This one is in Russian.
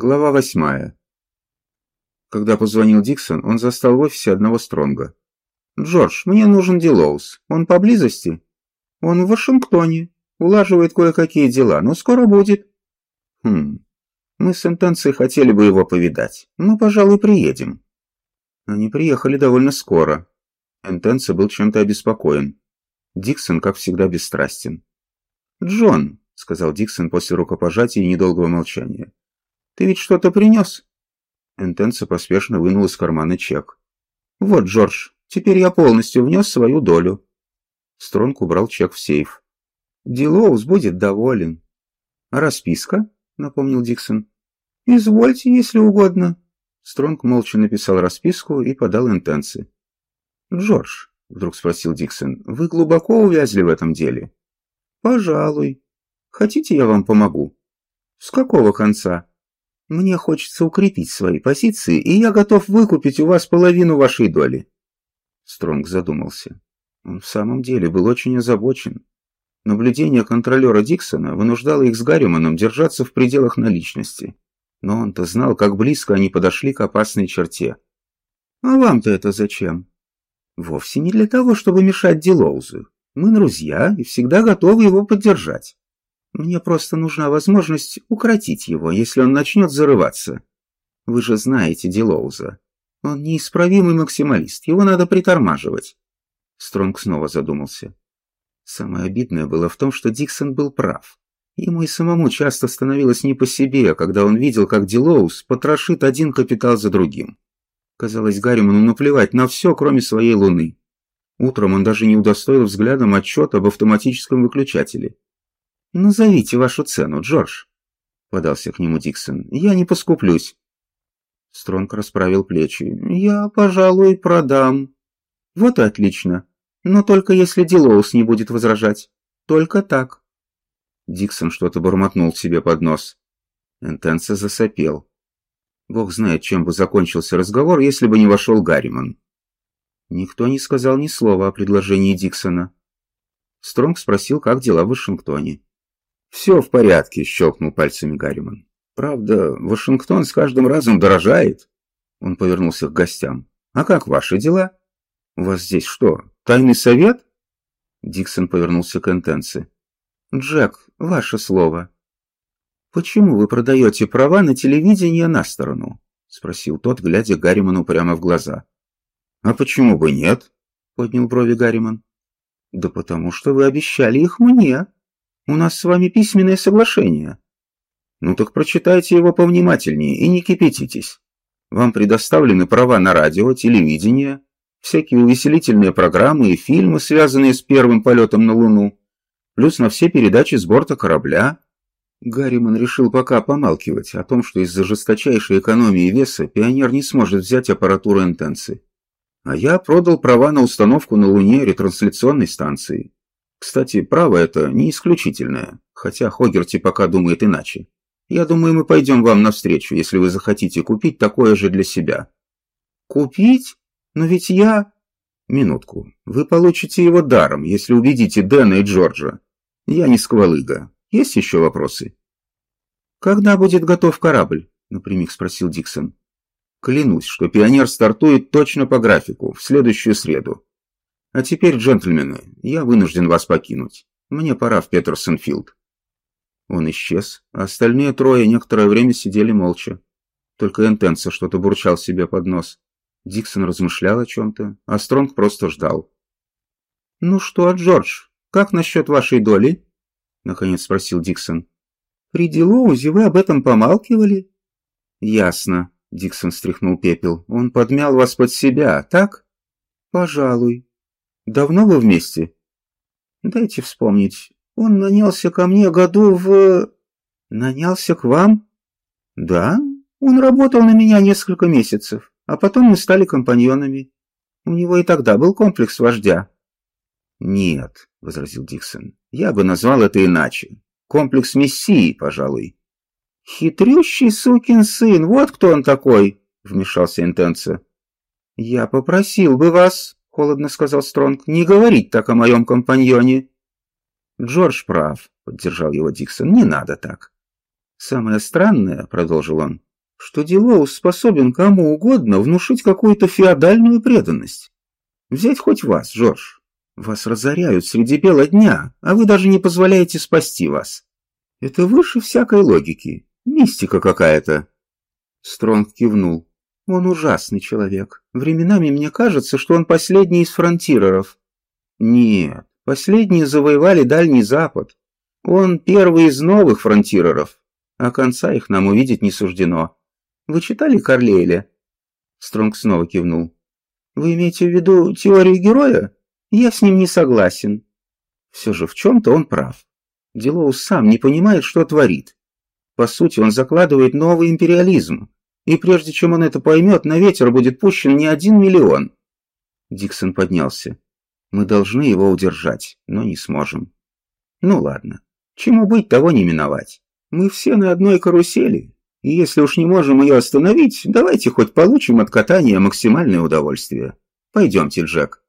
Глава восьмая. Когда позвонил Диксон, он застал в офисе одного Стронга. «Джордж, мне нужен Дилоус. Он поблизости?» «Он в Вашингтоне. Улаживает кое-какие дела, но скоро будет». «Хм. Мы с интенцией хотели бы его повидать. Мы, пожалуй, приедем». Они приехали довольно скоро. Интенция был чем-то обеспокоен. Диксон, как всегда, бесстрастен. «Джон», — сказал Диксон после рукопожатия и недолгого молчания, ты ведь что-то принес?» Энтенса поспешно вынул из кармана чек. «Вот, Джордж, теперь я полностью внес свою долю». Стронг убрал чек в сейф. «Дилоус будет доволен». «А расписка?» — напомнил Диксон. «Извольте, если угодно». Стронг молча написал расписку и подал интенсы. «Джордж», — вдруг спросил Диксон, — «вы глубоко увязли в этом деле?» «Пожалуй. Хотите, я вам помогу?» «С какого конца?» Мне хочется укрепить свои позиции, и я готов выкупить у вас половину вашей доли. Стронг задумался. Он в самом деле был очень озабочен. Наблюдение контролера Диксона вынуждало их с Гарриманом держаться в пределах наличности. Но он-то знал, как близко они подошли к опасной черте. «А вам-то это зачем?» «Вовсе не для того, чтобы мешать Дилоузу. Мы друзья и всегда готовы его поддержать. Мне просто нужна возможность укротить его, если он начнет зарываться. Вы же знаете Дилоуза. Он неисправимый максималист, его надо притормаживать. Стронг снова задумался. Самое обидное было в том, что Диксон был прав. Ему и самому часто становилось не по себе, когда он видел, как Дилоуз потрошит один капитал за другим. Казалось Гарриману наплевать на все, кроме своей луны. Утром он даже не удостоил взглядом отчет об автоматическом выключателе. «Назовите вашу цену, Джордж», — подался к нему Диксон. «Я не поскуплюсь». Стронг расправил плечи. «Я, пожалуй, продам». «Вот и отлично. Но только если Дилоус не будет возражать. Только так». Диксон что-то бормотнул себе под нос. Энтенса засопел. Бог знает, чем бы закончился разговор, если бы не вошел Гарриман. Никто не сказал ни слова о предложении Диксона. Стронг спросил, как дела в Вашингтоне. «Все в порядке», — щелкнул пальцами Гарриман. «Правда, Вашингтон с каждым разом дорожает». Он повернулся к гостям. «А как ваши дела? У вас здесь что, тайный совет?» Диксон повернулся к Энтенсе. «Джек, ваше слово». «Почему вы продаете права на телевидение на сторону?» — спросил тот, глядя Гарриману прямо в глаза. «А почему бы нет?» — поднял брови Гарриман. «Да потому что вы обещали их мне», у нас с вами письменное соглашение. Ну так прочитайте его повнимательнее и не кипятитесь. Вам предоставлены права на радио, телевидение, всякие увеселительные программы и фильмы, связанные с первым полетом на Луну, плюс на все передачи с борта корабля. Гарриман решил пока помалкивать о том, что из-за жесточайшей экономии веса пионер не сможет взять аппаратуру интенсы. А я продал права на установку на Луне ретрансляционной станции. Кстати, право это не исключительное, хотя Хогерти пока думает иначе. Я думаю, мы пойдем вам навстречу, если вы захотите купить такое же для себя. Купить? Но ведь я... Минутку. Вы получите его даром, если убедите Дэна и Джорджа. Я не сквалыга. Есть еще вопросы? Когда будет готов корабль? Напрямик спросил Диксон. Клянусь, что пионер стартует точно по графику, в следующую среду. А теперь, джентльмены, я вынужден вас покинуть. Мне пора в Петерсонфилд. Он исчез, а остальные трое некоторое время сидели молча. Только Энтенса что-то бурчал себе под нос. Диксон размышлял о чем-то, а Стронг просто ждал. «Ну что, Джордж, как насчет вашей доли?» — наконец спросил Диксон. «При Дилоузе вы об этом помалкивали?» «Ясно», — Диксон стряхнул пепел. «Он подмял вас под себя, так?» «Пожалуй», Давно вы вместе? Дайте вспомнить. Он нанялся ко мне году в... Нанялся к вам? Да, он работал на меня несколько месяцев, а потом мы стали компаньонами. У него и тогда был комплекс вождя. Нет, возразил Диксон, я бы назвал это иначе. Комплекс мессии, пожалуй. Хитрющий сукин сын, вот кто он такой, вмешался Интенса. Я попросил бы вас холодно сказал Стронг, не говорить так о моем компаньоне. Джордж прав, поддержал его Диксон, не надо так. Самое странное, продолжил он, что Дилоус способен кому угодно внушить какую-то феодальную преданность. Взять хоть вас, Жорж. Вас разоряют среди бела дня, а вы даже не позволяете спасти вас. Это выше всякой логики. Мистика какая-то. Стронг кивнул. Он ужасный человек. Временами мне кажется, что он последний из фронтиреров. Нет, последние завоевали Дальний Запад. Он первый из новых фронтиреров, а конца их нам увидеть не суждено. Вы читали Карлейля?» Стронг снова кивнул. «Вы имеете в виду теорию героя? Я с ним не согласен. Все же в чем-то он прав. Делоус сам не понимает, что творит. По сути, он закладывает новый империализм, и прежде чем он это поймет, на ветер будет пущен не один миллион». Диксон поднялся. «Мы должны его удержать, но не сможем». «Ну ладно, чему быть, того не миновать. Мы все на одной карусели, и если уж не можем ее остановить, давайте хоть получим от катания максимальное удовольствие. Пойдемте, Джек.